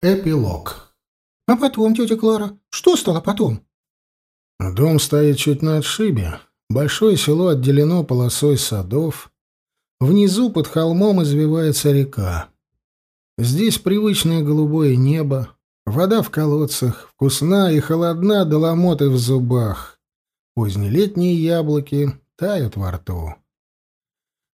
Эпилог. А потом, тетя Клара, что стало потом? Дом стоит чуть на отшибе. Большое село отделено полосой садов. Внизу под холмом извивается река. Здесь привычное голубое небо, вода в колодцах, вкусна и холодна до ломоты в зубах. Позднелетние яблоки тают во рту.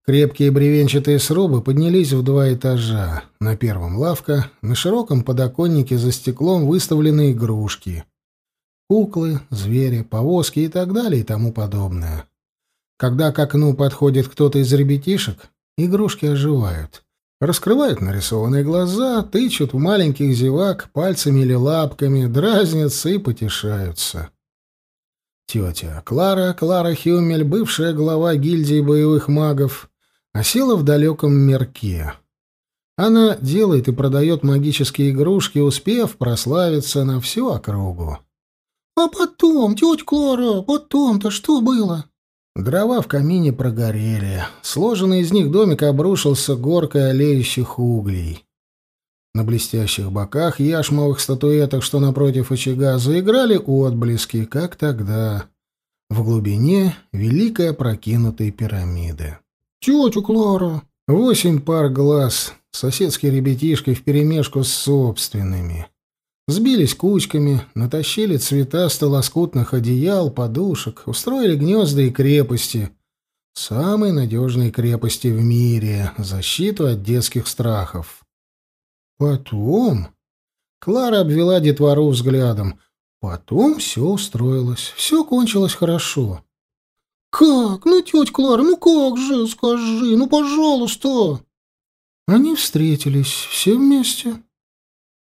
Крепкие бревенчатые срубы поднялись в два этажа. На первом лавка, на широком подоконнике за стеклом выставлены игрушки. Куклы, звери, повозки и так далее и тому подобное. Когда к окну подходит кто-то из ребятишек, игрушки оживают. Раскрывают нарисованные глаза, тычут в маленьких зевак пальцами или лапками, дразнятся и потешаются. Тетя Клара, Клара Хюмель, бывшая глава гильдии боевых магов, осела в далеком мерке. Она делает и продает магические игрушки, успев прославиться на всю округу. «А потом, тетя Клара, потом-то что было?» Дрова в камине прогорели. Сложенный из них домик обрушился горкой олеющих углей. На блестящих боках яшмовых статуэток, что напротив очага, заиграли отблески, как тогда, в глубине великой опрокинутой пирамиды. «Тетя Клара!» Восемь пар глаз, соседские ребятишки вперемешку с собственными. Сбились кучками, натащили цветасто лоскутных одеял, подушек, устроили гнезда и крепости. Самые надежные крепости в мире, защиту от детских страхов. Потом... Клара обвела детвору взглядом. Потом все устроилось, все кончилось хорошо. «Как? Ну, тетя Клара, ну как же, скажи, ну, пожалуйста!» Они встретились все вместе.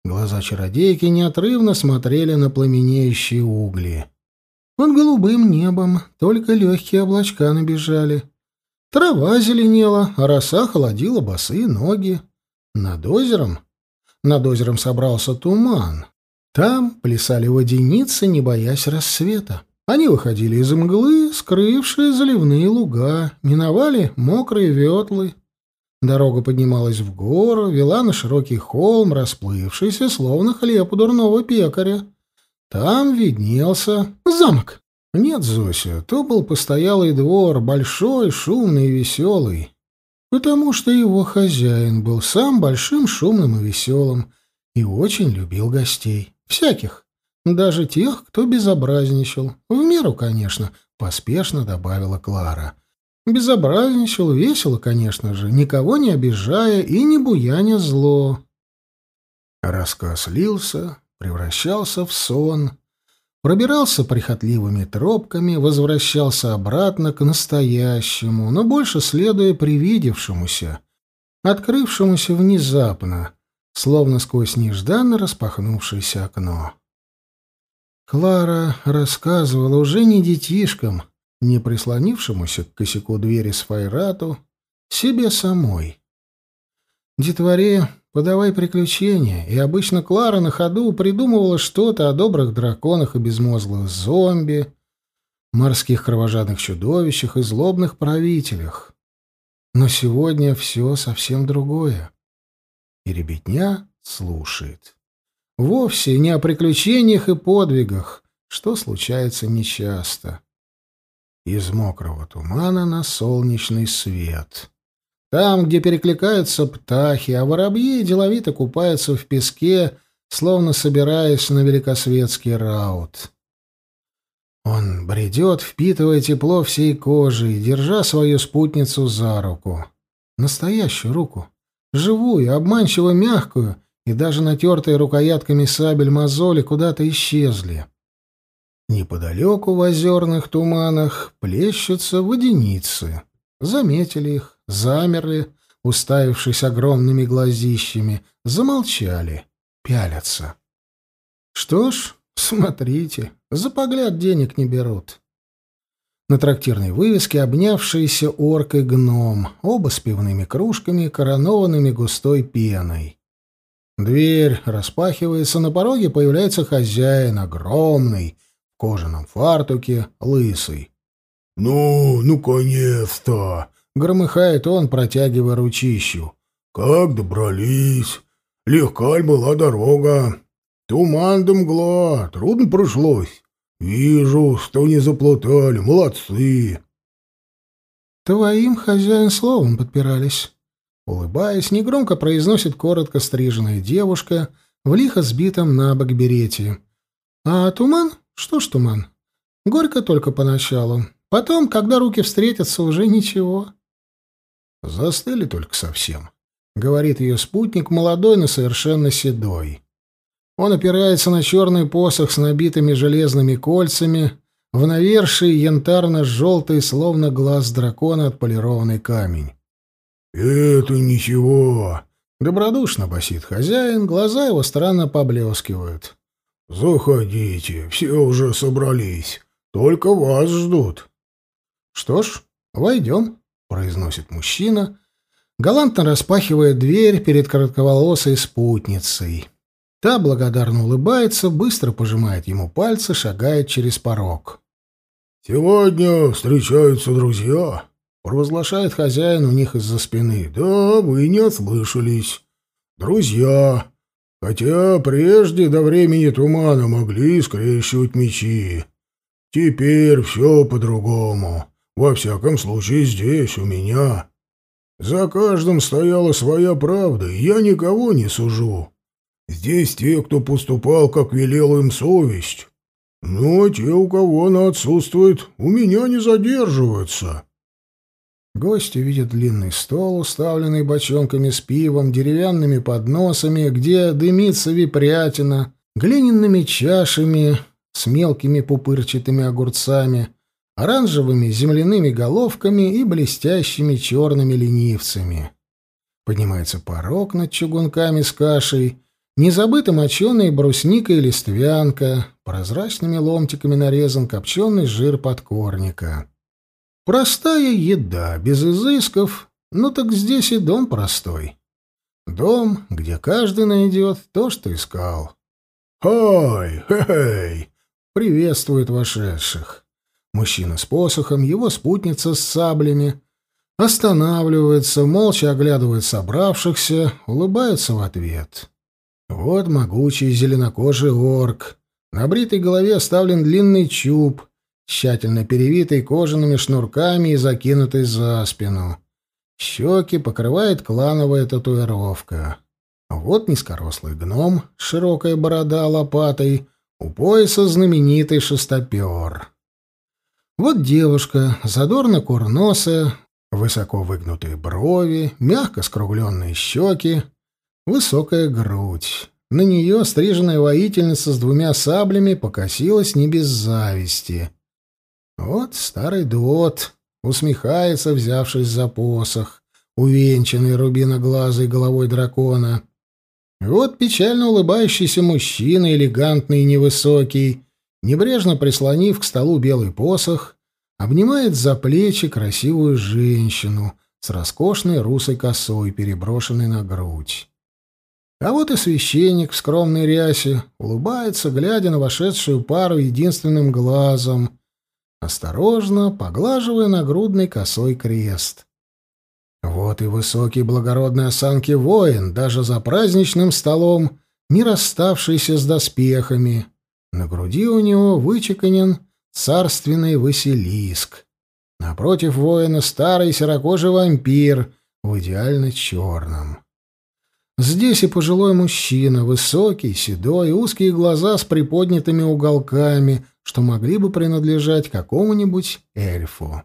Глаза чародейки неотрывно смотрели на пламенеющие угли. Под голубым небом только легкие облачка набежали. Трава зеленела, а роса холодила босые ноги. Над озером... Над озером собрался туман. Там плясали водяницы, не боясь рассвета. Они выходили из мглы, скрывшие заливные луга, миновали мокрые ветлы. Дорога поднималась в гору, вела на широкий холм, расплывшийся, словно хлеб у дурного пекаря. Там виднелся замок. Нет, Зося, то был постоялый двор, большой, шумный и веселый. Потому что его хозяин был сам большим, шумным и веселым и очень любил гостей. Всяких. Даже тех, кто безобразничал. В меру, конечно, поспешно добавила Клара. Безобразничал весело, конечно же, никого не обижая и не буяня зло. Рассказ лился, превращался в сон, пробирался прихотливыми тропками, возвращался обратно к настоящему, но больше следуя привидевшемуся, открывшемуся внезапно, словно сквозь нежданно распахнувшееся окно. Клара рассказывала уже не детишкам, не прислонившемуся к косяку двери с Файрату, себе самой. Детворе подавай приключения, и обычно Клара на ходу придумывала что-то о добрых драконах и безмозглых зомби, морских кровожадных чудовищах и злобных правителях. Но сегодня все совсем другое. И ребятня слушает. Вовсе не о приключениях и подвигах, что случается нечасто. Из мокрого тумана на солнечный свет. Там, где перекликаются птахи, а воробьи деловито купаются в песке, словно собираясь на великосветский раут. Он бредет, впитывая тепло всей кожей, держа свою спутницу за руку. Настоящую руку. Живую, обманчиво мягкую — и даже натертые рукоятками сабель мозоли куда-то исчезли. Неподалеку в озерных туманах плещутся водяницы. Заметили их, замерли, уставившись огромными глазищами, замолчали, пялятся. Что ж, смотрите, за погляд денег не берут. На трактирной вывеске обнявшиеся орк и гном, оба с пивными кружками, коронованными густой пеной. Дверь распахивается, на пороге появляется хозяин, огромный, в кожаном фартуке, лысый. «Ну, ну-конец-то!» — громыхает он, протягивая ручищу. «Как добрались? легка ль была дорога. Туман да мгла, трудно пришлось. Вижу, что не заплутали, молодцы. Твоим хозяин словом подпирались. Улыбаясь, негромко произносит коротко стриженная девушка в лихо сбитом на бок берете. А туман? Что ж туман? Горько только поначалу. Потом, когда руки встретятся, уже ничего. Застыли только совсем, — говорит ее спутник, молодой, но совершенно седой. Он опирается на черный посох с набитыми железными кольцами, в навершии янтарно-желтый, словно глаз дракона, отполированный камень. «Это ничего», — добродушно басит хозяин, глаза его странно поблескивают. «Заходите, все уже собрались, только вас ждут». «Что ж, войдем», — произносит мужчина, галантно распахивая дверь перед коротковолосой спутницей. Та благодарно улыбается, быстро пожимает ему пальцы, шагает через порог. «Сегодня встречаются друзья», — провозглашает хозяин у них из-за спины. «Да, вы не ослышались. Друзья. Хотя прежде до времени тумана могли скрещивать мечи. Теперь все по-другому. Во всяком случае здесь, у меня. За каждым стояла своя правда, и я никого не сужу. Здесь те, кто поступал, как велела им совесть. Но те, у кого она отсутствует, у меня не задерживаются. Гости видят длинный стол, уставленный бочонками с пивом, деревянными подносами, где дымится випрятина, глиняными чашами с мелкими пупырчатыми огурцами, оранжевыми земляными головками и блестящими черными ленивцами. Поднимается порог над чугунками с кашей — не забыта моченая брусника и листвянка, прозрачными ломтиками нарезан копченый жир подкорника. Простая еда, без изысков, ну так здесь и дом простой. Дом, где каждый найдет то, что искал. «Ай, хе-хей!» — приветствует вошедших. Мужчина с посохом, его спутница с саблями. Останавливается, молча оглядывает собравшихся, улыбается в ответ. Вот могучий зеленокожий орк. На бритой голове оставлен длинный чуб, тщательно перевитый кожаными шнурками и закинутый за спину. Щеки покрывает клановая татуировка. Вот низкорослый гном, широкая борода лопатой, у пояса знаменитый шестопер. Вот девушка, задорно курносая, высоко выгнутые брови, мягко скругленные щеки, Высокая грудь. На нее стриженная воительница с двумя саблями покосилась не без зависти. Вот старый дуот усмехается, взявшись за посох, увенчанный рубиноглазой головой дракона. Вот печально улыбающийся мужчина, элегантный и невысокий, небрежно прислонив к столу белый посох, обнимает за плечи красивую женщину с роскошной русой косой, переброшенной на грудь. А вот и священник в скромной рясе улыбается, глядя на вошедшую пару единственным глазом, осторожно поглаживая нагрудный косой крест. Вот и высокий благородной осанки воин, даже за праздничным столом, не расставшийся с доспехами. На груди у него вычеканен царственный Василиск. Напротив воина старый серокожий вампир в идеально черном. Здесь и пожилой мужчина, высокий, седой, узкие глаза с приподнятыми уголками, что могли бы принадлежать какому-нибудь эльфу.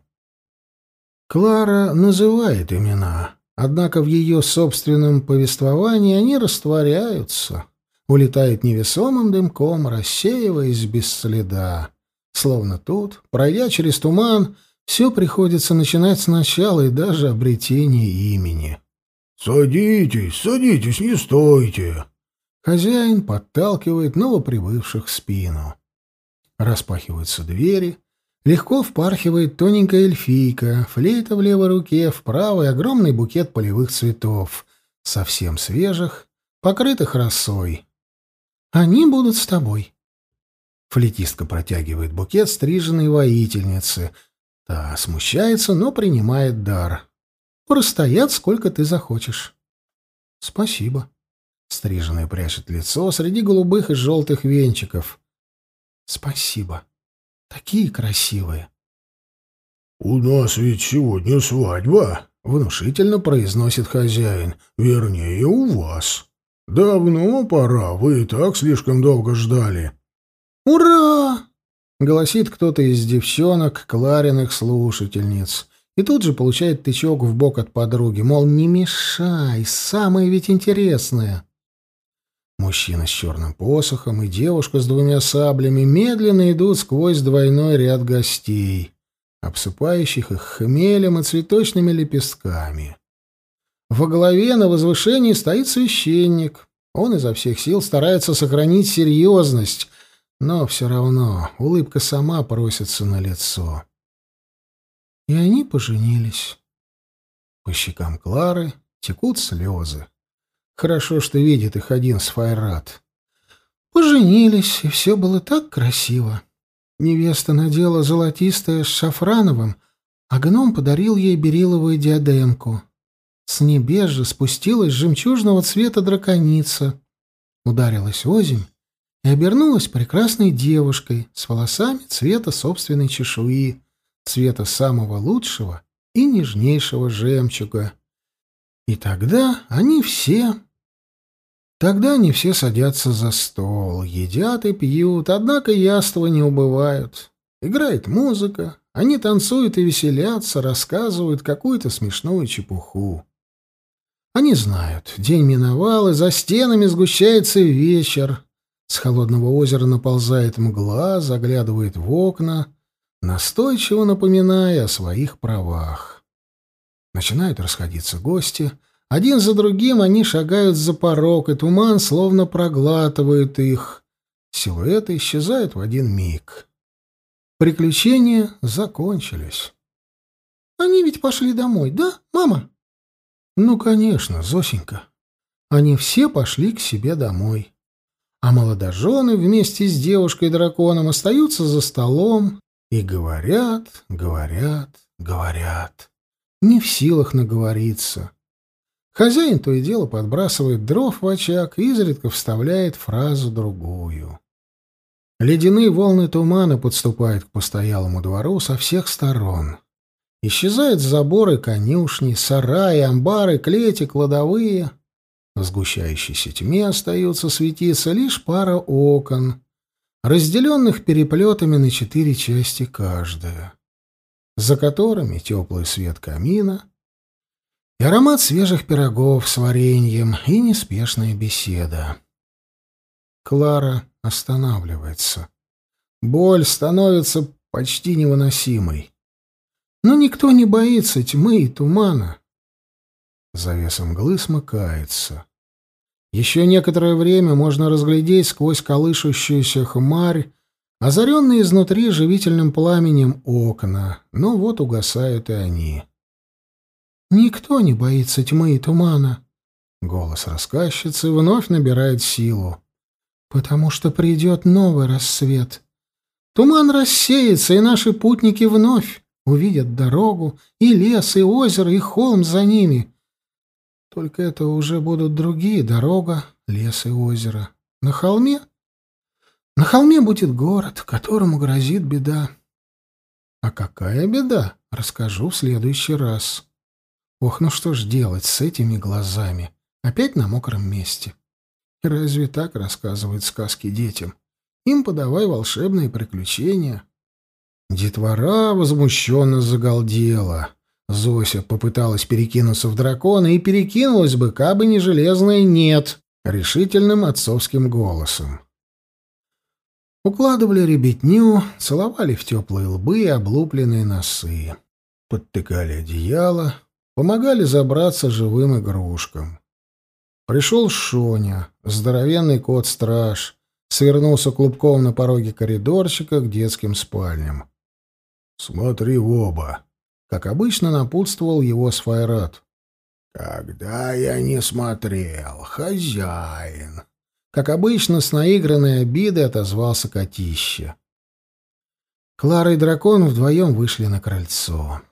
Клара называет имена, однако в ее собственном повествовании они растворяются, улетают невесомым дымком, рассеиваясь без следа. Словно тут, пройдя через туман, все приходится начинать сначала и даже обретение имени. «Садитесь, садитесь, не стойте!» Хозяин подталкивает новоприбывших в спину. Распахиваются двери, легко впархивает тоненькая эльфийка, флейта в левой руке, в правой огромный букет полевых цветов, совсем свежих, покрытых росой. «Они будут с тобой». Флетистка протягивает букет стриженной воительницы. Та смущается, но принимает дар. Простоят, сколько ты захочешь. Спасибо. Стриженная прячет лицо среди голубых и желтых венчиков. «Спасибо. Такие красивые». «У нас ведь сегодня свадьба», — внушительно произносит хозяин. «Вернее, у вас. Давно пора, вы и так слишком долго ждали». «Ура!» — голосит кто-то из девчонок, Клариных слушательниц. И тут же получает тычок в бок от подруги, мол, не мешай, самое ведь интересное. Мужчина с черным посохом и девушка с двумя саблями медленно идут сквозь двойной ряд гостей обсыпающих их хмелем и цветочными лепестками. Во главе на возвышении стоит священник. Он изо всех сил старается сохранить серьезность, но все равно улыбка сама просится на лицо. И они поженились. По щекам Клары текут слезы. Хорошо, что видит их один Сфайрат. Поженились, и все было так красиво. Невеста надела золотистое с шафрановым, а гном подарил ей бериловую диадемку. С небес же спустилась жемчужного цвета драконица, ударилась озимь и обернулась прекрасной девушкой с волосами цвета собственной чешуи, цвета самого лучшего и нежнейшего жемчуга. И тогда они все Тогда они все садятся за стол, едят и пьют, однако яства не убывают. Играет музыка, они танцуют и веселятся, рассказывают какую-то смешную чепуху. Они знают, день миновал, и за стенами сгущается вечер. С холодного озера наползает мгла, заглядывает в окна, настойчиво напоминая о своих правах. Начинают расходиться гости — один за другим они шагают за порог, и туман словно проглатывает их. Силуэты исчезают в один миг. Приключения закончились. «Они ведь пошли домой, да, мама?» «Ну, конечно, Зосенька. Они все пошли к себе домой. А молодожены вместе с девушкой-драконом остаются за столом и говорят, говорят, говорят. Не в силах наговориться. Хозяин то и дело подбрасывает дров в очаг и изредка вставляет фразу другую. Ледяные волны тумана подступают к постоялому двору со всех сторон. Исчезают заборы конюшни, сараи, амбары, клети, кладовые. В сгущающейся тьме остаются светиться лишь пара окон, разделенных переплетами на четыре части каждая, за которыми теплый свет камина — и аромат свежих пирогов с вареньем, и неспешная беседа. Клара останавливается. Боль становится почти невыносимой. Но никто не боится тьмы и тумана. Завеса мглы смыкается. Еще некоторое время можно разглядеть сквозь колышущуюся хмарь, озаренные изнутри живительным пламенем окна, но вот угасают и они. Никто не боится тьмы и тумана. Голос рассказчицы вновь набирает силу. Потому что придет новый рассвет. Туман рассеется, и наши путники вновь увидят дорогу, и лес, и озеро, и холм за ними. Только это уже будут другие дорога, лес и озеро. На холме? На холме будет город, которому грозит беда. А какая беда, расскажу в следующий раз. Ох, ну что ж делать с этими глазами? Опять на мокром месте. Разве так рассказывают сказки детям? Им подавай волшебные приключения. Детвора возмущенно загалдела. Зося попыталась перекинуться в дракона и перекинулась бы, кабы не железное «нет» решительным отцовским голосом. Укладывали ребятню, целовали в теплые лбы и облупленные носы. Подтыкали одеяло, Помогали забраться живым игрушкам. Пришел Шоня, здоровенный кот-страж, свернулся клубком на пороге коридорчика к детским спальням. «Смотри в оба!» Как обычно напутствовал его Сфайрат. «Когда я не смотрел, хозяин!» Как обычно, с наигранной обидой отозвался котище. Клара и дракон вдвоем вышли на крыльцо.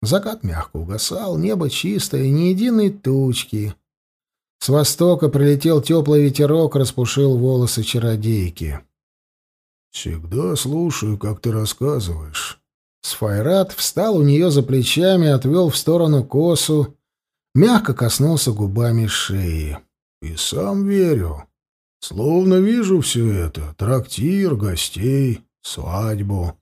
Закат мягко угасал, небо чистое, ни единой тучки. С востока прилетел теплый ветерок, распушил волосы чародейки. «Всегда слушаю, как ты рассказываешь». Сфайрат встал у нее за плечами, отвел в сторону косу, мягко коснулся губами шеи. «И сам верю. Словно вижу все это. Трактир, гостей, свадьбу».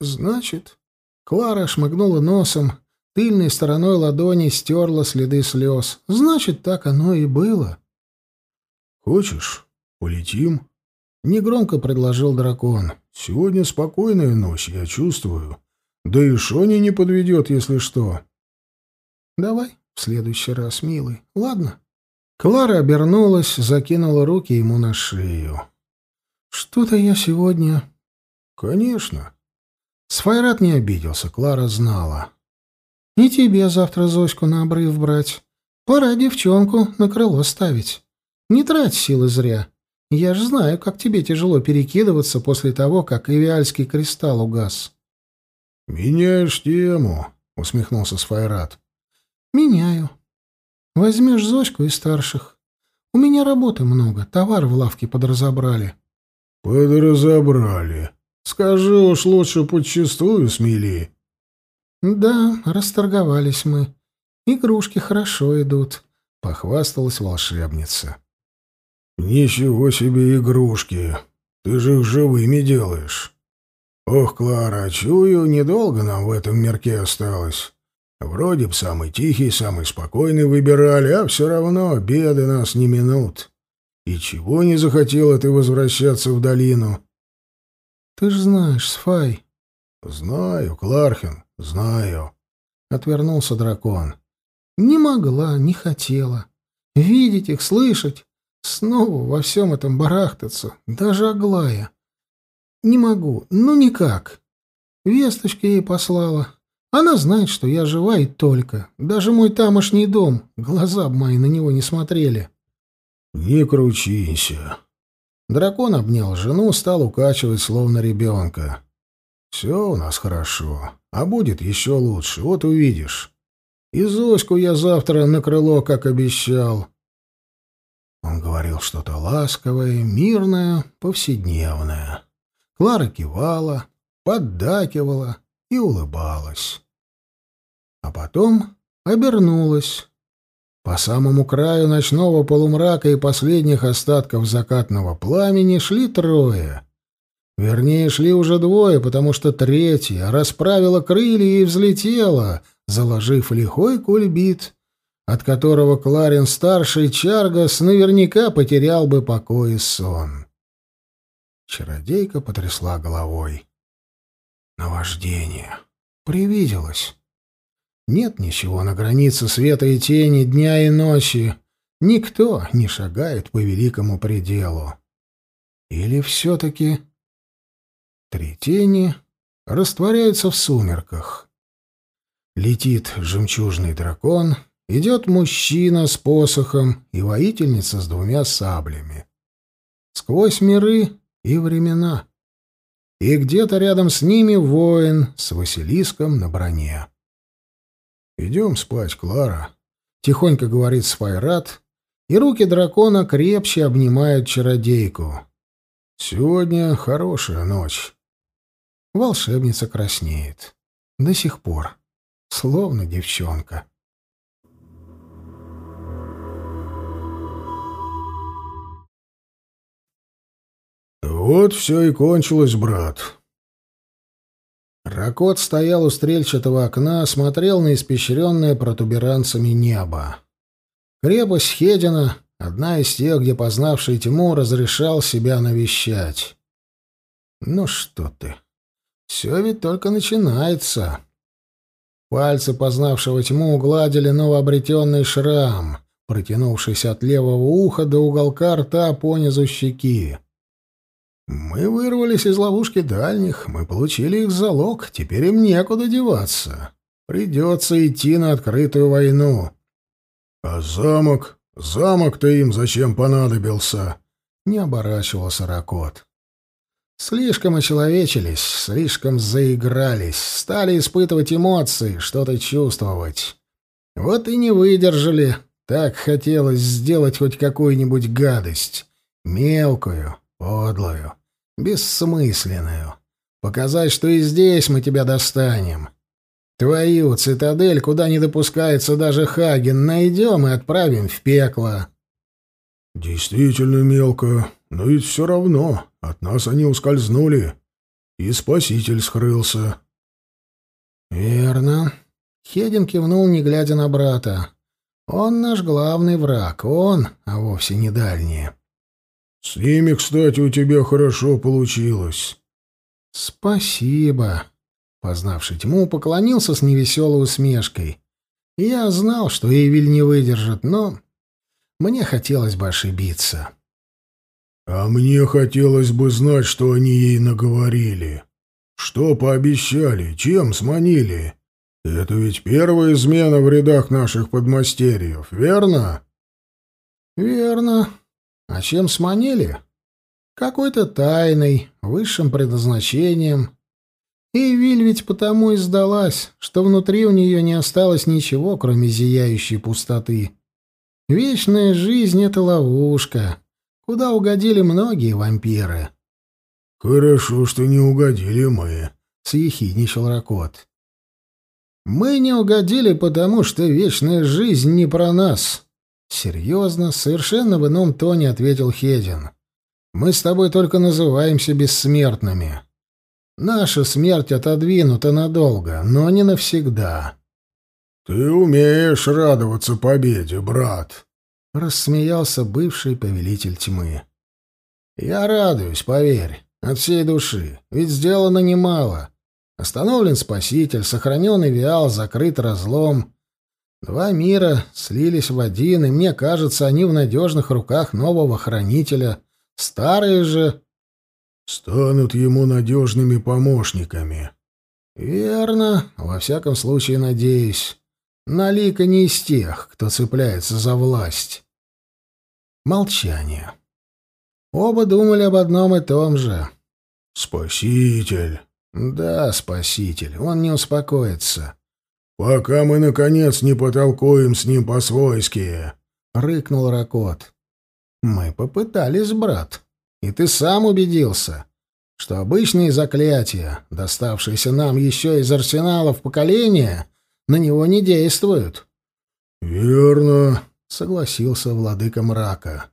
«Значит...» Клара шмыгнула носом, тыльной стороной ладони стерла следы слез. «Значит, так оно и было». «Хочешь, полетим?» — негромко предложил дракон. «Сегодня спокойная ночь, я чувствую. Да и Шони не подведет, если что». «Давай в следующий раз, милый. Ладно?» Клара обернулась, закинула руки ему на шею. «Что-то я сегодня...» «Конечно». Сфайрат не обиделся, Клара знала. «И тебе завтра Зоську на обрыв брать. Пора девчонку на крыло ставить. Не трать силы зря. Я же знаю, как тебе тяжело перекидываться после того, как Эвиальский кристалл угас. «Меняешь тему», — усмехнулся Сфайрат. «Меняю. Возьмешь Зоську из старших. У меня работы много, товар в лавке подразобрали». «Подразобрали. Скажи уж лучше подчистую смели». «Да, расторговались мы. Игрушки хорошо идут», — похвасталась волшебница. «Ничего себе игрушки! Ты же их живыми делаешь!» «Ох, Клара, чую, недолго нам в этом мирке осталось. Вроде б самый тихий, самый спокойный выбирали, а все равно беды нас не минут. И чего не захотела ты возвращаться в долину?» «Ты ж знаешь, Сфай». «Знаю, Клархин, знаю», — отвернулся дракон. «Не могла, не хотела. Видеть их, слышать. Снова во всем этом барахтаться, даже Аглая. Не могу, ну никак. Весточки ей послала. Она знает, что я жива и только. Даже мой тамошний дом, глаза б мои на него не смотрели. Не кручинься. Дракон обнял жену, стал укачивать, словно ребенка. Все у нас хорошо, а будет еще лучше, вот увидишь. И Зоську я завтра на крыло, как обещал. Он говорил что-то ласковое, мирное, повседневное. Клара кивала, поддакивала и улыбалась. А потом обернулась. По самому краю ночного полумрака и последних остатков закатного пламени шли трое. Вернее, шли уже двое, потому что третья расправила крылья и взлетела, заложив лихой кульбит от которого Кларин-старший Чаргас наверняка потерял бы покой и сон. Чародейка потрясла головой. Наваждение. Привиделось. Нет ничего на границе света и тени, дня и ночи. Никто не шагает по великому пределу. Или все-таки... Три тени растворяются в сумерках. Летит жемчужный дракон — Идет мужчина с посохом и воительница с двумя саблями. Сквозь миры и времена. И где-то рядом с ними воин с Василиском на броне. «Идем спать, Клара», — тихонько говорит Сфайрат, и руки дракона крепче обнимают чародейку. «Сегодня хорошая ночь». Волшебница краснеет. До сих пор. Словно девчонка. Вот все и кончилось, брат. Ракот стоял у стрельчатого окна, смотрел на испещренное протуберанцами небо. Крепость Хедина — одна из тех, где познавший тьму разрешал себя навещать. Ну что ты, все ведь только начинается. Пальцы познавшего тьму угладили новообретенный шрам, протянувшийся от левого уха до уголка рта понизу щеки. Мы вырвались из ловушки дальних, мы получили их залог, теперь им некуда деваться. Придется идти на открытую войну. А замок? Замок-то им зачем понадобился? Не оборачивался Ракот. Слишком очеловечились, слишком заигрались, стали испытывать эмоции, что-то чувствовать. Вот и не выдержали, Так хотелось сделать хоть какую-нибудь гадость. Мелкую, подлую, бессмысленную. Показать, что и здесь мы тебя достанем. Твою цитадель, куда не допускается даже Хаген, найдем и отправим в пекло. Действительно мелко, но ведь все равно от нас они ускользнули, и спаситель скрылся. Верно. Хедин кивнул, не глядя на брата. Он наш главный враг, он, а вовсе не дальний. С ними, кстати, у тебя хорошо получилось. Спасибо. Познавший тьму, поклонился с невеселой усмешкой. Я знал, что Эвель не выдержит, но мне хотелось бы ошибиться. А мне хотелось бы знать, что они ей наговорили. Что пообещали, чем сманили. Это ведь первая измена в рядах наших подмастерьев, верно? Верно. А чем сманили? Какой-то тайной, высшим предназначением. И Виль ведь потому и сдалась, что внутри у нее не осталось ничего, кроме зияющей пустоты. Вечная жизнь — это ловушка, куда угодили многие вампиры. — Хорошо, что не угодили мы, — съехидничал Ракот. — Мы не угодили, потому что вечная жизнь не про нас. Серьезно, совершенно в ином тоне ответил Хедин. Мы с тобой только называемся бессмертными. Наша смерть отодвинута надолго, но не навсегда. «Ты умеешь радоваться победе, брат!» — рассмеялся бывший повелитель тьмы. «Я радуюсь, поверь, от всей души, ведь сделано немало. Остановлен Спаситель, сохранен Виал, закрыт разлом. Два мира слились в один, и мне кажется, они в надежных руках нового хранителя. Старые же...» «Станут ему надежными помощниками». «Верно, во всяком случае, надеюсь». Налика не из тех, кто цепляется за власть. Молчание. Оба думали об одном и том же. «Спаситель!» «Да, спаситель. Он не успокоится». «Пока мы, наконец, не потолкуем с ним по-свойски», — рыкнул Ракот. «Мы попытались, брат. И ты сам убедился, что обычные заклятия, доставшиеся нам еще из арсеналов поколения, на него не действуют. Верно, согласился владыка мрака.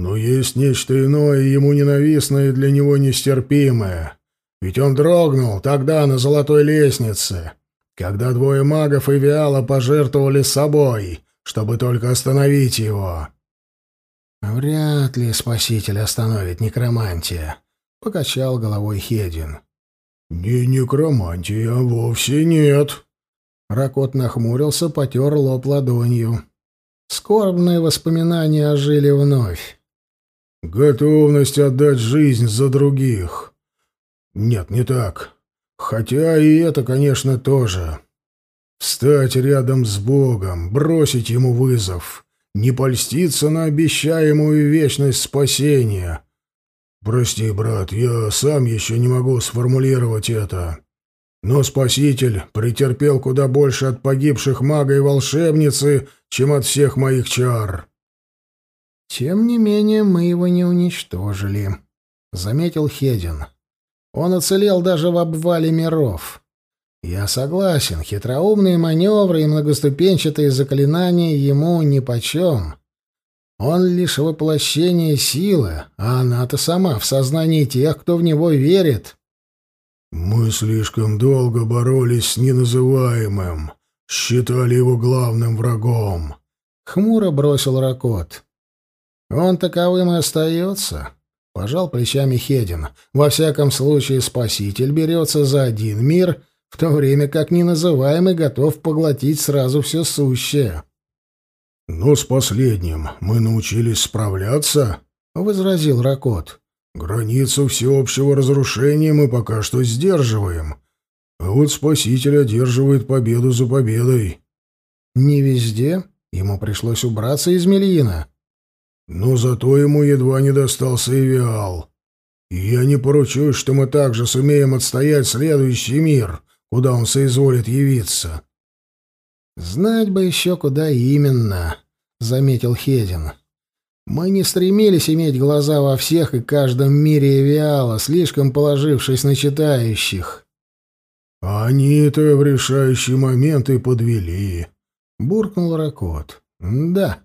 Но есть нечто иное, ему ненавистное и для него нестерпимое. Ведь он дрогнул тогда на золотой лестнице, когда двое магов и Виала пожертвовали собой, чтобы только остановить его. Вряд ли спаситель остановит некромантия, покачал головой Хедин. Не некромантия, вовсе нет, Ракот нахмурился, потер лоб ладонью. Скорбные воспоминания ожили вновь. «Готовность отдать жизнь за других. Нет, не так. Хотя и это, конечно, тоже. Встать рядом с Богом, бросить ему вызов, не польститься на обещаемую вечность спасения. Прости, брат, я сам еще не могу сформулировать это. Но Спаситель претерпел куда больше от погибших мага и волшебницы, чем от всех моих чар. Тем не менее, мы его не уничтожили, заметил Хедин. Он оцелел даже в обвале миров. Я согласен, хитроумные маневры и многоступенчатые заклинания ему нипочем. Он лишь воплощение силы, а она-то сама в сознании тех, кто в него верит. Мы слишком долго боролись с неназываемым, считали его главным врагом. Хмуро бросил Ракот. Он таковым и остается. Пожал плечами Хедин. Во всяком случае, спаситель берется за один мир, в то время как неназываемый готов поглотить сразу все сущее. «Но с последним мы научились справляться», — возразил Ракот. Границу всеобщего разрушения мы пока что сдерживаем, а вот Спаситель одерживает победу за победой. Не везде. Ему пришлось убраться из Мельина. Но зато ему едва не достался. И я не поручусь, что мы также сумеем отстоять следующий мир, куда он соизволит явиться. Знать бы еще, куда именно. — заметил Хедин. «Мы не стремились иметь глаза во всех и каждом мире Эвиала, слишком положившись на читающих». «Они-то в решающий момент и подвели», — буркнул Ракот. «Да.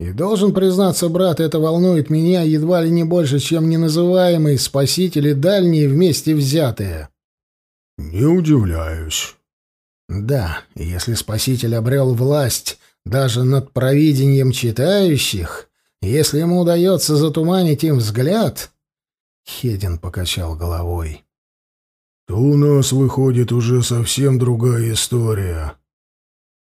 И должен признаться, брат, это волнует меня едва ли не больше, чем неназываемые спасители дальние вместе взятые». «Не удивляюсь». «Да, если спаситель обрел власть даже над провидением читающих, если ему удается затуманить им взгляд...» Хедин покачал головой. «То у нас выходит уже совсем другая история».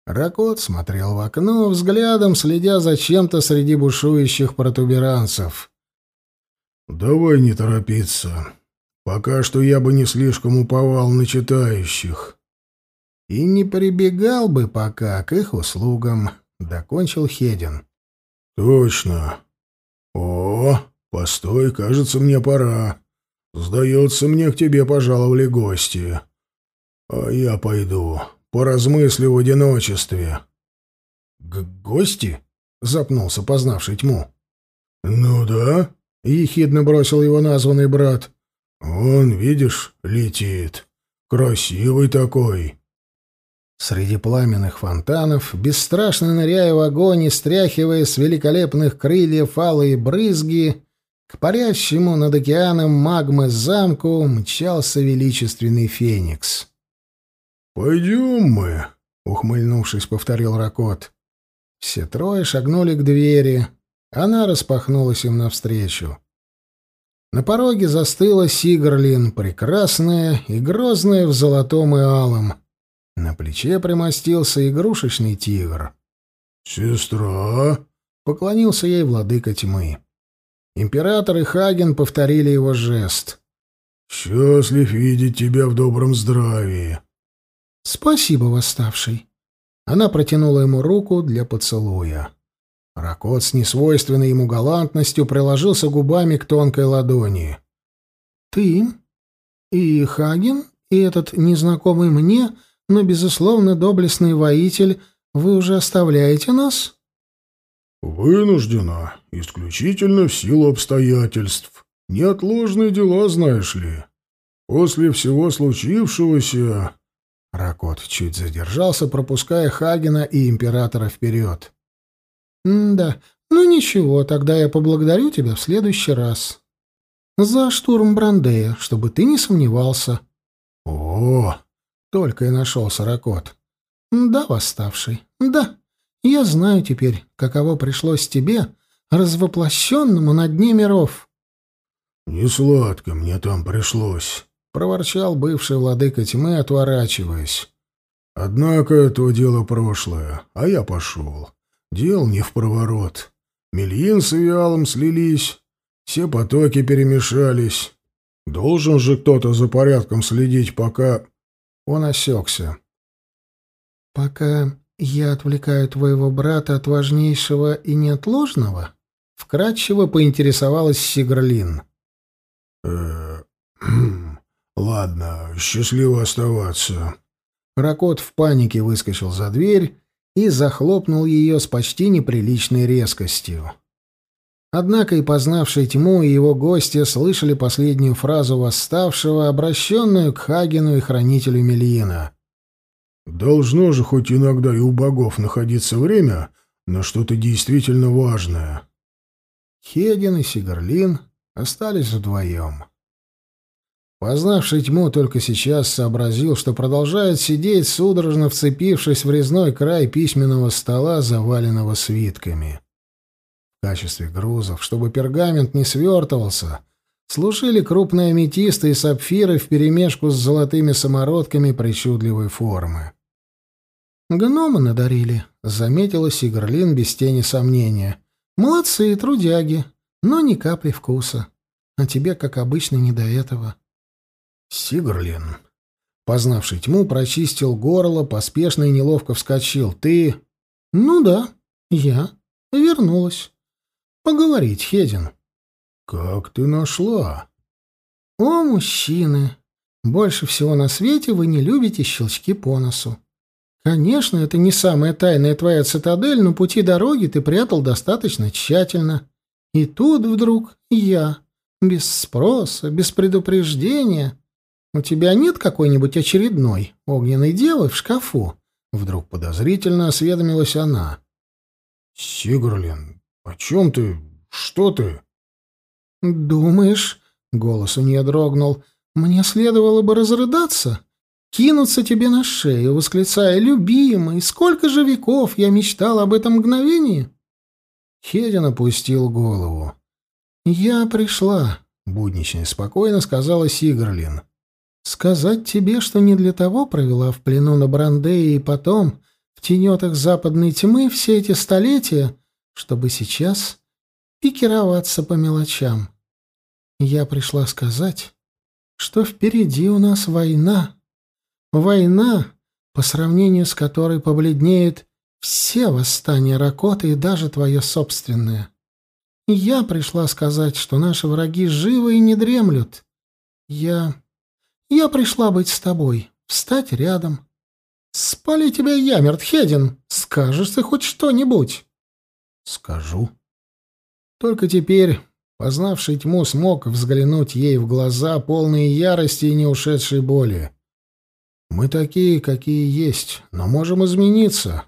Ракот смотрел в окно, взглядом следя за чем-то среди бушующих протуберанцев. «Давай не торопиться. Пока что я бы не слишком уповал на читающих». «И не прибегал бы пока к их услугам», — докончил Хедин. «Точно. О, постой, кажется, мне пора. Сдается мне, к тебе пожаловали гости. А я пойду, поразмыслю в одиночестве». «Г «Гости?» — запнулся, познавший тьму. «Ну да», — ехидно бросил его названный брат. «Он, видишь, летит. Красивый такой». Среди пламенных фонтанов, бесстрашно ныряя в огонь и стряхивая с великолепных крыльев алые брызги, к парящему над океаном магмы замку мчался величественный феникс. «Пойдем мы», — ухмыльнувшись, повторил Ракот. Все трое шагнули к двери. Она распахнулась им навстречу. На пороге застыла Сигрлин, прекрасная и грозная в золотом и алом. На плече примостился игрушечный тигр. «Сестра?» — поклонился ей владыка тьмы. Император и Хаген повторили его жест. «Счастлив видеть тебя в добром здравии». «Спасибо, восставший». Она протянула ему руку для поцелуя. Ракот с несвойственной ему галантностью приложился губами к тонкой ладони. «Ты и Хаген, и этот незнакомый мне но, безусловно, доблестный воитель, вы уже оставляете нас?» «Вынуждена, исключительно в силу обстоятельств. Неотложные дела, знаешь ли. После всего случившегося...» Ракот чуть задержался, пропуская Хагена и Императора вперед. «Да, ну ничего, тогда я поблагодарю тебя в следующий раз. За штурм Брандея, чтобы ты не сомневался». «О, только и нашелся Ракот. «Да, восставший, да. Я знаю теперь, каково пришлось тебе, развоплощенному на дне миров». «Не сладко мне там пришлось», — проворчал бывший владыка тьмы, отворачиваясь. «Однако то дело прошлое, а я пошел. Дел не в проворот. Мельин с Виалом слились, все потоки перемешались. Должен же кто-то за порядком следить, пока...» Он осекся. «Пока я отвлекаю твоего брата от важнейшего и неотложного?» — вкратчиво поинтересовалась Сигрлин. э хм, ладно, счастливо оставаться». Ракот в панике выскочил за дверь и захлопнул ее с почти неприличной резкостью. Однако и познавший тьму, и его гости слышали последнюю фразу восставшего, обращенную к Хагену и хранителю Мельина. «Должно же хоть иногда и у богов находиться время на что-то действительно важное». Хедин и Сигарлин остались вдвоем. Познавший тьму только сейчас сообразил, что продолжает сидеть, судорожно вцепившись в резной край письменного стола, заваленного свитками. В качестве грузов, чтобы пергамент не свертывался, служили крупные аметисты и сапфиры вперемешку с золотыми самородками причудливой формы. «Гномы надарили», — заметила Сигрлин без тени сомнения. «Молодцы, трудяги, но ни капли вкуса. А тебе, как обычно, не до этого». «Сигрлин», познавший тьму, прочистил горло, поспешно и неловко вскочил. «Ты...» «Ну да, я. Вернулась. Поговорить, Хедин. Как ты нашла? О, мужчины! Больше всего на свете вы не любите щелчки по носу. Конечно, это не самая тайная твоя цитадель, но пути дороги ты прятал достаточно тщательно. И тут вдруг я, без спроса, без предупреждения. У тебя нет какой-нибудь очередной огненной девы в шкафу? Вдруг подозрительно осведомилась она. Сигурлин, о чем ты? Что ты? Думаешь, голос у нее дрогнул, мне следовало бы разрыдаться? Кинуться тебе на шею, восклицая «Любимый, сколько же веков я мечтал об этом мгновении?» Хедин опустил голову. «Я пришла», — буднично и спокойно сказала Сигрлин. «Сказать тебе, что не для того провела в плену на Брандее и потом, в тенетах западной тьмы, все эти столетия, чтобы сейчас пикироваться по мелочам. Я пришла сказать, что впереди у нас война. Война, по сравнению с которой побледнеют все восстания Ракоты и даже твое собственное. Я пришла сказать, что наши враги живы и не дремлют. Я... Я пришла быть с тобой, встать рядом. Спали тебя Ямерт, Хедин. Скажешь ты хоть что-нибудь? Скажу. Только теперь, познавший тьму, смог взглянуть ей в глаза, полные ярости и не ушедшей боли. Мы такие, какие есть, но можем измениться.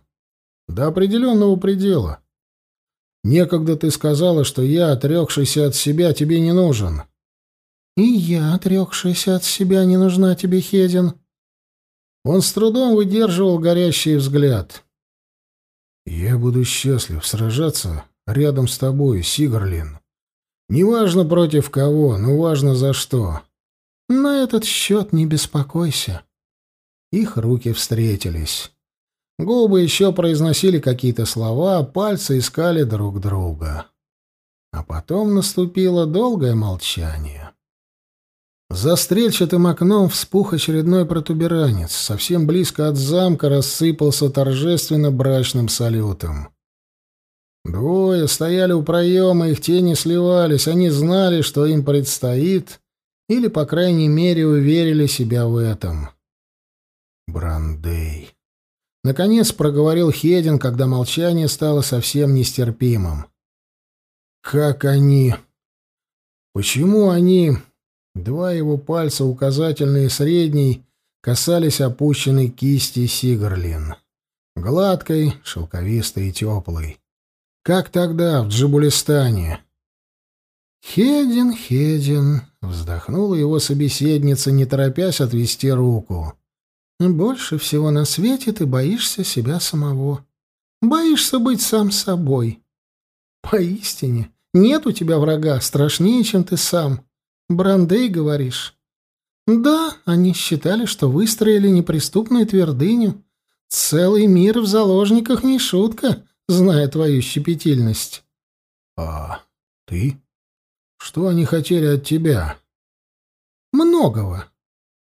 До определенного предела. Некогда ты сказала, что я, отрекшийся от себя, тебе не нужен. И я, отрекшийся от себя, не нужна тебе, Хедин. Он с трудом выдерживал горящий взгляд. Я буду счастлив сражаться рядом с тобой, Сигарлин. Неважно против кого, но важно за что. На этот счет не беспокойся. Их руки встретились. Губы еще произносили какие-то слова, пальцы искали друг друга. А потом наступило долгое молчание. За стрельчатым окном вспух очередной протуберанец. Совсем близко от замка рассыпался торжественно брачным салютом. Двое стояли у проема, их тени сливались. Они знали, что им предстоит, или, по крайней мере, уверили себя в этом. Брандей. Наконец проговорил Хедин, когда молчание стало совсем нестерпимым. Как они... Почему они... Два его пальца, указательный и средний, касались опущенной кисти Сигарлин. Гладкой, шелковистой и теплой. Как тогда, в Джабулистане. «Хедин, Хедин», — вздохнула его собеседница, не торопясь отвести руку. Больше всего на свете ты боишься себя самого. Боишься быть сам собой. Поистине, нет у тебя врага страшнее, чем ты сам. Брандей, говоришь? Да, они считали, что выстроили неприступную твердыню. Целый мир в заложниках не шутка, зная твою щепетильность. А ты? Что они хотели от тебя? Многого.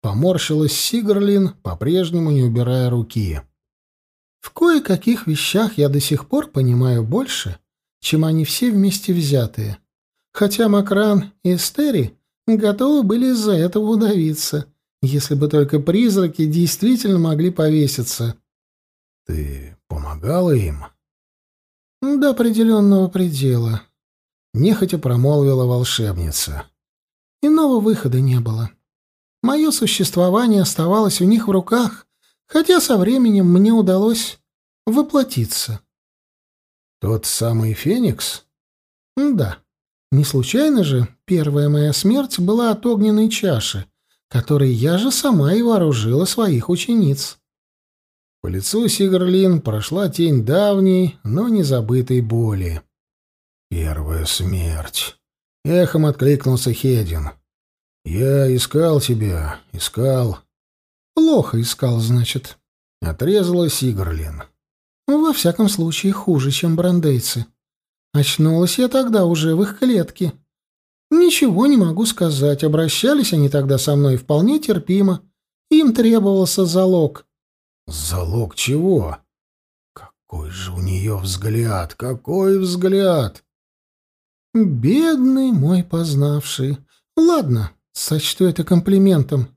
Поморщилась Сигрлин, по-прежнему не убирая руки. В кое-каких вещах я до сих пор понимаю больше, чем они все вместе взятые. Хотя Макран и Эстери готовы были из-за этого удавиться, если бы только призраки действительно могли повеситься. Ты помогала им? До определенного предела. Нехотя промолвила волшебница. Иного выхода не было. Мое существование оставалось у них в руках, хотя со временем мне удалось воплотиться. Тот самый Феникс? Да. Не случайно же первая моя смерть была от огненной чаши, которой я же сама и вооружила своих учениц. По лицу Сигрлин прошла тень давней, но незабытой боли. «Первая смерть!» — эхом откликнулся Хедин. «Я искал тебя, искал». «Плохо искал, значит», — отрезала Сигрлин. «Во всяком случае, хуже, чем брандейцы. Очнулась я тогда уже в их клетке. Ничего не могу сказать, обращались они тогда со мной вполне терпимо. Им требовался залог». «Залог чего?» «Какой же у нее взгляд, какой взгляд!» «Бедный мой познавший. Ладно, Сочту это комплиментом.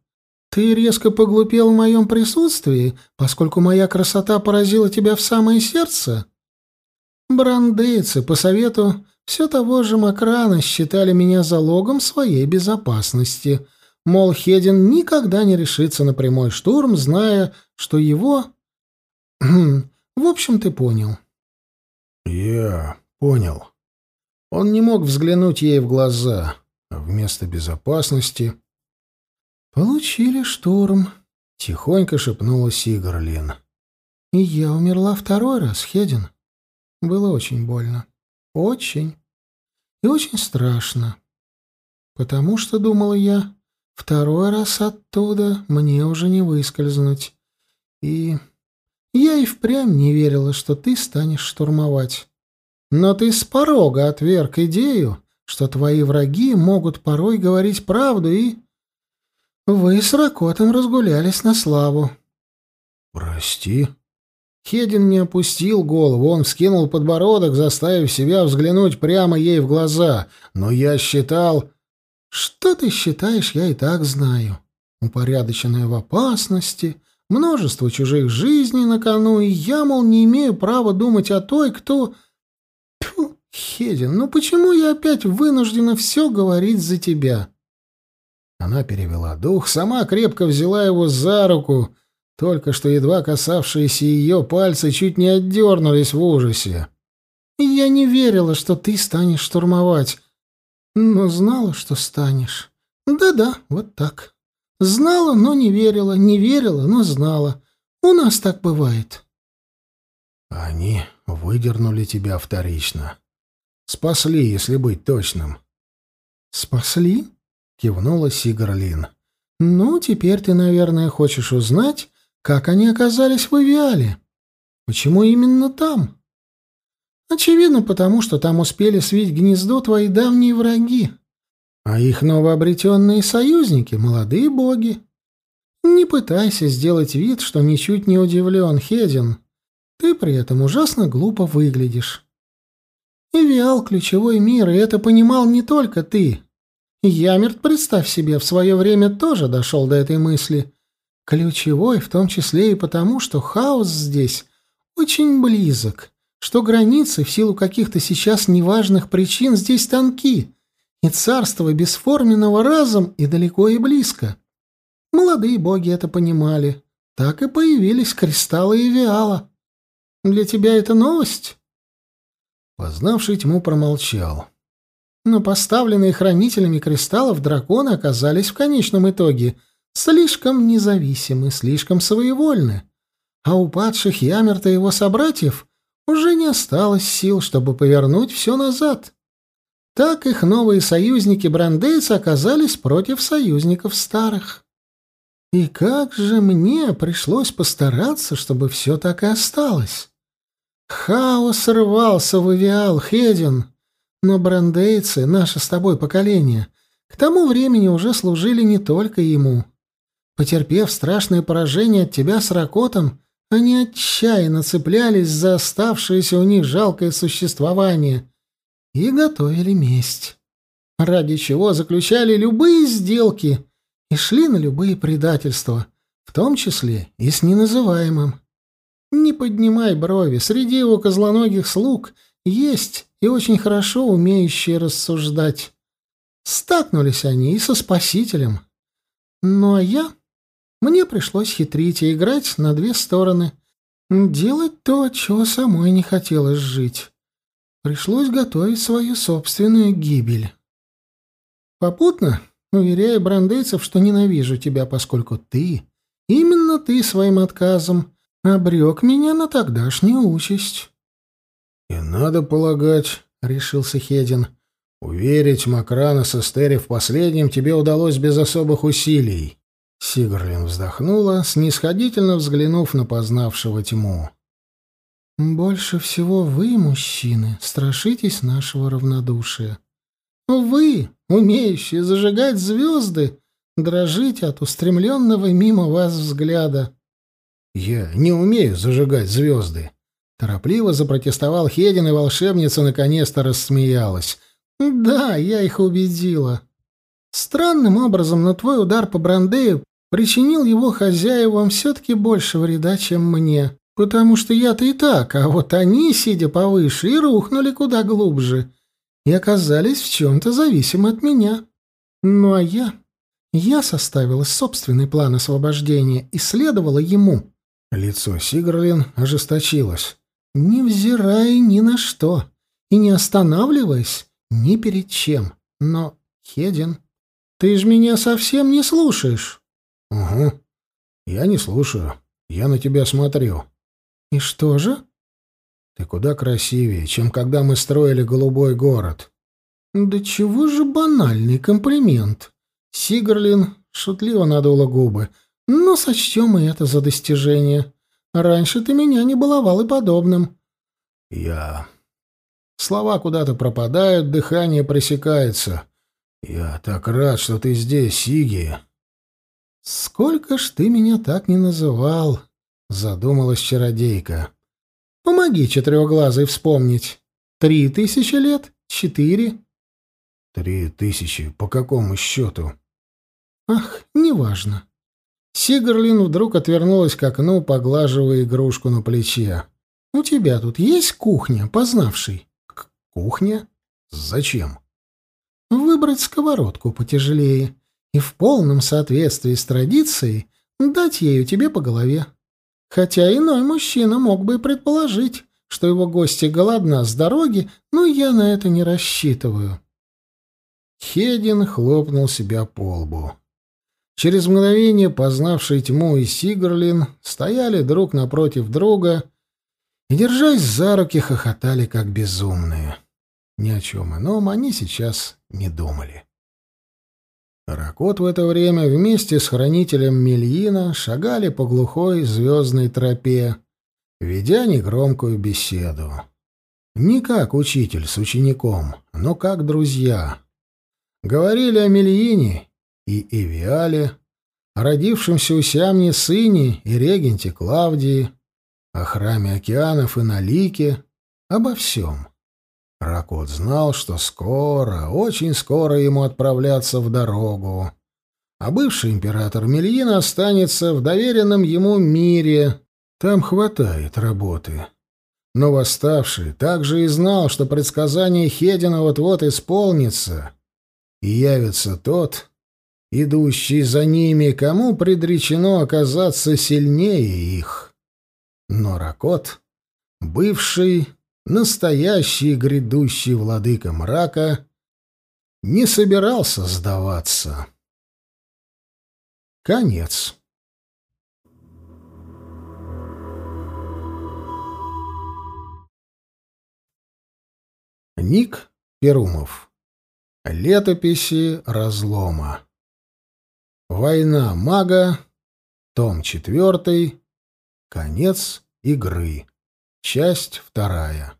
Ты резко поглупел в моем присутствии, поскольку моя красота поразила тебя в самое сердце? Брандейцы, по совету все того же Макрана, считали меня залогом своей безопасности. Мол, Хедин никогда не решится на прямой штурм, зная, что его... в общем, ты понял. Я понял. Он не мог взглянуть ей в глаза, а вместо безопасности... «Получили штурм», — тихонько шепнула Сигарлин. «И я умерла второй раз, Хедин. Было очень больно. Очень. И очень страшно. Потому что, думала я, второй раз оттуда мне уже не выскользнуть. И я и впрямь не верила, что ты станешь штурмовать. Но ты с порога отверг идею, что твои враги могут порой говорить правду, и... Вы с Ракотом разгулялись на славу. «Прости», Хедин не опустил голову, он вскинул подбородок, заставив себя взглянуть прямо ей в глаза. Но я считал... Что ты считаешь, я и так знаю. Упорядоченная в опасности, множество чужих жизней на кону, и я, мол, не имею права думать о той, кто... Тьфу, Хедин, ну почему я опять вынуждена все говорить за тебя? Она перевела дух, сама крепко взяла его за руку, только что едва касавшиеся ее пальцы чуть не отдернулись в ужасе. «Я не верила, что ты станешь штурмовать, но знала, что станешь. Да-да, вот так. Знала, но не верила, не верила, но знала. У нас так бывает». «Они выдернули тебя вторично. Спасли, если быть точным». «Спасли?» — кивнула Сигарлин. «Ну, теперь ты, наверное, хочешь узнать, как они оказались в Авиале? Почему именно там? Очевидно, потому что там успели свить гнездо твои давние враги, а их новообретенные союзники — молодые боги. Не пытайся сделать вид, что ничуть не удивлен, Хедин. Ты при этом ужасно глупо выглядишь. Эвиал — ключевой мир, и это понимал не только ты. Ямерт, представь себе, в свое время тоже дошел до этой мысли — Ключевой в том числе и потому, что хаос здесь очень близок, что границы в силу каких-то сейчас неважных причин здесь тонки, и царство бесформенного разом и далеко и близко. Молодые боги это понимали. Так и появились кристаллы и виала. Для тебя это новость? Познавший тьму промолчал. Но поставленные хранителями кристаллов драконы оказались в конечном итоге — слишком независимы, слишком своевольны, а у падших Ямерта и его собратьев уже не осталось сил, чтобы повернуть все назад. Так их новые союзники брандейцы оказались против союзников старых. И как же мне пришлось постараться, чтобы все так и осталось. Хаос рвался в Авиал, Хедин, но брандейцы, наше с тобой поколение, к тому времени уже служили не только ему. Потерпев страшное поражение от тебя с Ракотом, они отчаянно цеплялись за оставшееся у них жалкое существование и готовили месть, ради чего заключали любые сделки и шли на любые предательства, в том числе и с неназываемым. Не поднимай брови, среди его козлоногих слуг есть и очень хорошо умеющие рассуждать. Стакнулись они и со Спасителем. Ну а я мне пришлось хитрить и играть на две стороны. Делать то, чего самой не хотелось жить. Пришлось готовить свою собственную гибель. Попутно уверяю брандейцев, что ненавижу тебя, поскольку ты, именно ты своим отказом, обрек меня на тогдашнюю участь. — И надо полагать, — решился Хедин, — уверить Макрана с Эстери в последнем тебе удалось без особых усилий. Сигрлин вздохнула, снисходительно взглянув на познавшего тьму. «Больше всего вы, мужчины, страшитесь нашего равнодушия. Вы, умеющие зажигать звезды, дрожите от устремленного мимо вас взгляда». «Я не умею зажигать звезды», — торопливо запротестовал Хедин, и волшебница наконец-то рассмеялась. «Да, я их убедила. Странным образом на твой удар по Брандею причинил его хозяевам все-таки больше вреда, чем мне, потому что я-то и так, а вот они, сидя повыше, и рухнули куда глубже, и оказались в чем-то зависимы от меня. Ну а я... Я составила собственный план освобождения и следовала ему. Лицо Сигрлин ожесточилось, невзирая ни на что и не останавливаясь ни перед чем. Но, Хедин, ты ж меня совсем не слушаешь. — Угу. Я не слушаю. Я на тебя смотрю. — И что же? — Ты куда красивее, чем когда мы строили голубой город. — Да чего же банальный комплимент? Сигрлин шутливо надула губы. — Но сочтем и это за достижение. Раньше ты меня не баловал и подобным. — Я Слова куда-то пропадают, дыхание пресекается. Я так рад, что ты здесь, Сиги. Сколько ж ты меня так не называл, задумалась чародейка. Помоги четырехглазый вспомнить. Три тысячи лет? Четыре? Три тысячи. По какому счету? Ах, неважно. Сигарлин вдруг отвернулась к окну, поглаживая игрушку на плече. «У тебя тут есть кухня, познавший?» Кухня? Зачем? Выбрать сковородку потяжелее и в полном соответствии с традицией дать ею тебе по голове. Хотя иной мужчина мог бы и предположить, что его гости голодна с дороги, но я на это не рассчитываю. Хедин хлопнул себя по лбу. Через мгновение познавший тьму и Сигрлин стояли друг напротив друга и, держась за руки, хохотали как безумные. Ни о чем ином они сейчас не думали. Ракот в это время вместе с хранителем Мельина шагали по глухой звездной тропе, ведя негромкую беседу. Не как учитель с учеником, но как друзья. Говорили о Мельине и Эвиале, о родившемся у Сямни сыне и регенте Клавдии, о храме океанов и Налике, обо всем. Ракот знал, что скоро, очень скоро ему отправляться в дорогу. А бывший император Мельин останется в доверенном ему мире. Там хватает работы. Но восставший также и знал, что предсказание Хедина вот-вот исполнится, и явится тот, идущий за ними, кому предречено оказаться сильнее их. Но Ракот, бывший настоящий грядущий владыка мрака, не собирался сдаваться. Конец. Ник Перумов. Летописи разлома. Война мага. Том 4. Конец игры. Часть вторая.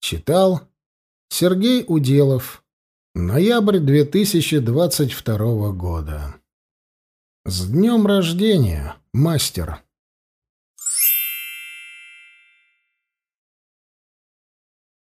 Читал Сергей Уделов. Ноябрь 2022 года. С днем рождения, мастер!